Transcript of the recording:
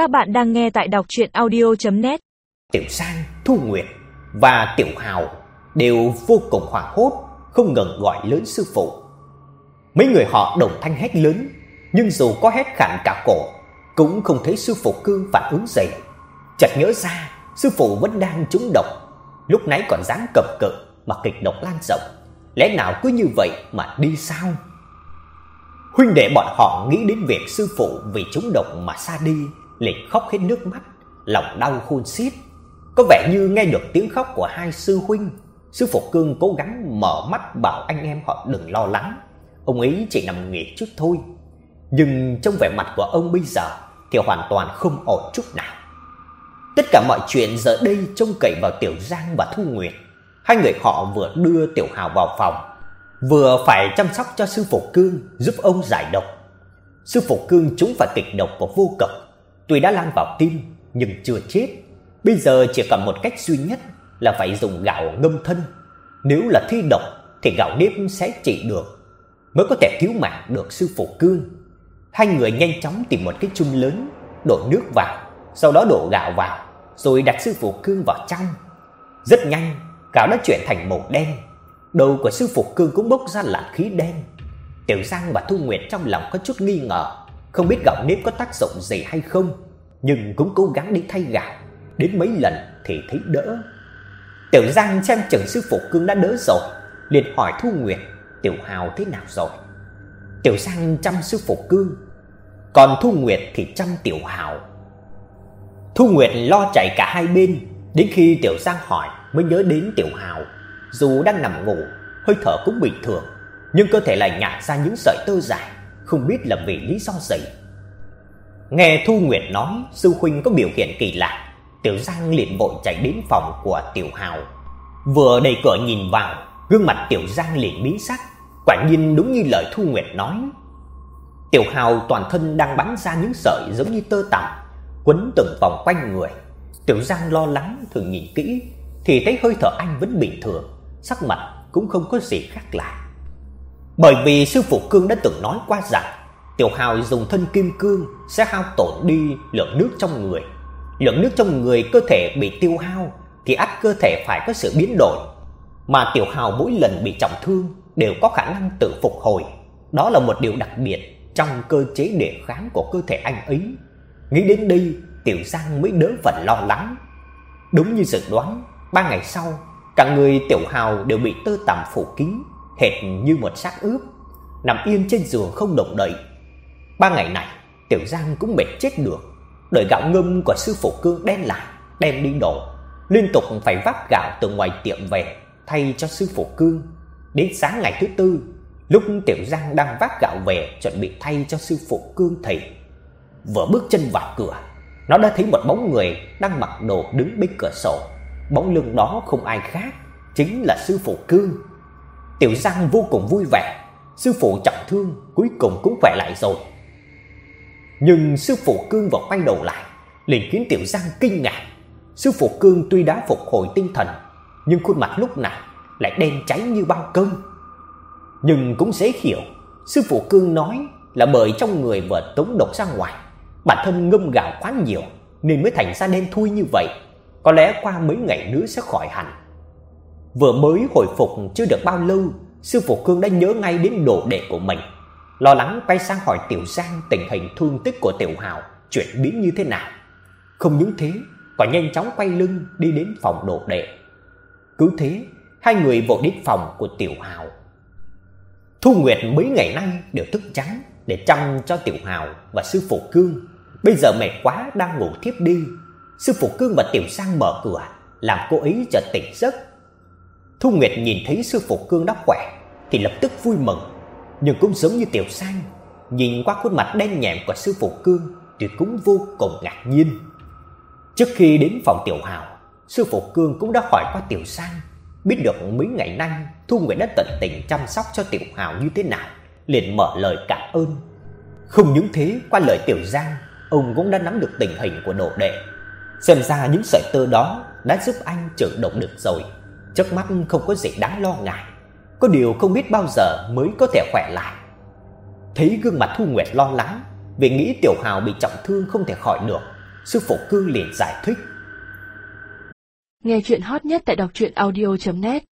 Các bạn đang nghe tại đọc audio net Tiểu Sang, Thu Nguyệt và Tiểu Hào đều vô cùng hoảng hốt, không ngừng gọi lớn sư phụ. Mấy người họ đồng thanh hét lớn, nhưng dù có hét khản cả cổ, cũng không thấy sư phụ cương phản ứng gì. Chợt nhớ ra, sư phụ vẫn đang trúng độc, lúc nãy còn dáng cầm cự mà kịch độc lan rộng, lẽ nào cứ như vậy mà đi sao? Huynh đệ bọn họ nghĩ đến việc sư phụ vì trúng độc mà xa đi, liền khóc hết nước mắt, lòng đau khôn xiết. Có vẻ như nghe được tiếng khóc của hai sư huynh, sư phụ Cương cố gắng mở mắt bảo anh em họ đừng lo lắng. Ông ấy chỉ nằm nghỉ chút thôi. Nhưng trong vẻ mặt của ông bây giờ thì hoàn toàn không ổn chút nào. Tất cả mọi chuyện giờ đây trông cậy vào Tiểu Giang và Thu Nguyệt. Hai người họ vừa đưa Tiểu Hào vào phòng, vừa phải chăm sóc cho sư phụ Cương giúp ông giải độc. Sư phụ Cương chúng phải kịch độc của vô cực, tuy đã lan vào tim nhưng chưa chết. Bây giờ chỉ còn một cách duy nhất là phải dùng gạo ngâm thân. Nếu là thi độc thì gạo nếp sẽ trị được, mới có thể cứu mạng được sư phụ Cương. Hai người nhanh chóng tìm một cái chum lớn, đổ nước vào, sau đó đổ gạo vào, rồi đặt sư phụ Cương vào trong. Rất nhanh, gạo đã chuyển thành màu đen. Đầu của sư phụ Cương cũng bốc ra làn khí đen. Tiểu Giang và Thu Nguyệt trong lòng có chút nghi ngờ, không biết gạo nếp có tác dụng gì hay không, nhưng cũng cố gắng đi thay gạo. Đến mấy lần thì thấy đỡ. Tiểu Giang xem chừng sư phụ Cương đã đỡ rồi, liền hỏi Thu Nguyệt, Tiểu Hào thế nào rồi? Tiểu Giang chăm sư phụ Cương, còn Thu Nguyệt thì chăm Tiểu Hào. Thu Nguyệt lo chạy cả hai bên, đến khi Tiểu Giang hỏi mới nhớ đến Tiểu Hào, dù đang nằm ngủ, hơi thở cũng bình thường, nhưng cơ thể lại nhả ra những sợi tơ dài, không biết là vì lý do gì. Nghe Thu Nguyệt nói sư huynh có biểu hiện kỳ lạ, Tiểu Giang liền vội chạy đến phòng của Tiểu Hào. Vừa đẩy cửa nhìn vào, gương mặt Tiểu Giang liền biến sắc, quả nhiên đúng như lời Thu Nguyệt nói. Tiểu Hào toàn thân đang bắn ra những sợi giống như tơ tằm, quấn từng vòng quanh người. Tiểu Giang lo lắng thường nhìn kỹ thì thấy hơi thở anh vẫn bình thường, sắc mặt cũng không có gì khác lạ. Bởi vì sư phụ Cương đã từng nói qua rằng Tiểu Hào dùng thân kim cương sẽ hao tổn đi lượng nước trong người. Lượng nước trong người cơ thể bị tiêu hao thì ắt cơ thể phải có sự biến đổi. Mà Tiểu Hào mỗi lần bị trọng thương đều có khả năng tự phục hồi. Đó là một điều đặc biệt trong cơ chế đề kháng của cơ thể anh ấy. Nghĩ đến đây, Tiểu Giang mới đỡ phần lo lắng. Đúng như dự đoán, ba ngày sau, cả người Tiểu Hào đều bị tơ tằm phủ kín, hệt như một xác ướp, nằm yên trên giường không động đậy. Ba ngày này, Tiểu Giang cũng mệt chết được. Đợi gạo ngâm của sư phụ Cương đen lại, đem đi đổ, liên tục phải vác gạo từ ngoài tiệm về thay cho sư phụ Cương. Đến sáng ngày thứ tư, lúc Tiểu Giang đang vác gạo về chuẩn bị thay cho sư phụ Cương thì vừa bước chân vào cửa, nó đã thấy một bóng người đang mặc đồ đứng bên cửa sổ. Bóng lưng đó không ai khác, chính là sư phụ Cương. Tiểu Giang vô cùng vui vẻ, sư phụ trọng thương cuối cùng cũng khỏe lại rồi. Nhưng sư phụ Cương vừa quay đầu lại, liền khiến Tiểu Giang kinh ngạc. Sư phụ Cương tuy đã phục hồi tinh thần, nhưng khuôn mặt lúc này lại đen cháy như bao cơm. Nhưng cũng dễ hiểu, sư phụ Cương nói là bởi trong người vừa tống độc ra ngoài, bản thân ngâm gạo quá nhiều nên mới thành ra đen thui như vậy. Có lẽ qua mấy ngày nữa sẽ khỏi hẳn. Vừa mới hồi phục chưa được bao lâu, sư phụ Cương đã nhớ ngay đến đồ đệ của mình, lo lắng quay sang hỏi Tiểu Giang tình hình thương tích của Tiểu Hào chuyển biến như thế nào. Không những thế, còn nhanh chóng quay lưng đi đến phòng đồ đệ. Cứ thế, hai người vội đến phòng của Tiểu Hào. Thu Nguyệt mấy ngày nay đều thức trắng để chăm cho Tiểu Hào và sư phụ Cương. Bây giờ mệt quá đang ngủ thiếp đi. Sư phụ Cương và Tiểu Sang mở cửa, làm cô ấy chợt tỉnh giấc. Thu Nguyệt nhìn thấy sư phụ Cương đã khỏe thì lập tức vui mừng, nhưng cũng giống như Tiểu Sang, nhìn qua khuôn mặt đen nhẹm của sư phụ Cương thì cũng vô cùng ngạc nhiên. Trước khi đến phòng Tiểu Hào, sư phụ Cương cũng đã hỏi qua Tiểu Sang, biết được mấy ngày nay Thu Nguyệt đã tận tình chăm sóc cho Tiểu Hào như thế nào, liền mở lời cảm ơn. Không những thế, qua lời Tiểu Giang, ông cũng đã nắm được tình hình của đồ đệ. Xem ra những sợi tơ đó đã giúp anh chữa động được rồi. Trước mắt không có gì đáng lo ngại. Có điều không biết bao giờ mới có thể khỏe lại. Thấy gương mặt Thu Nguyệt lo lắng, vì nghĩ Tiểu Hào bị trọng thương không thể khỏi được, sư phụ cư liền giải thích. Nghe chuyện hot nhất tại đọc truyện audio.net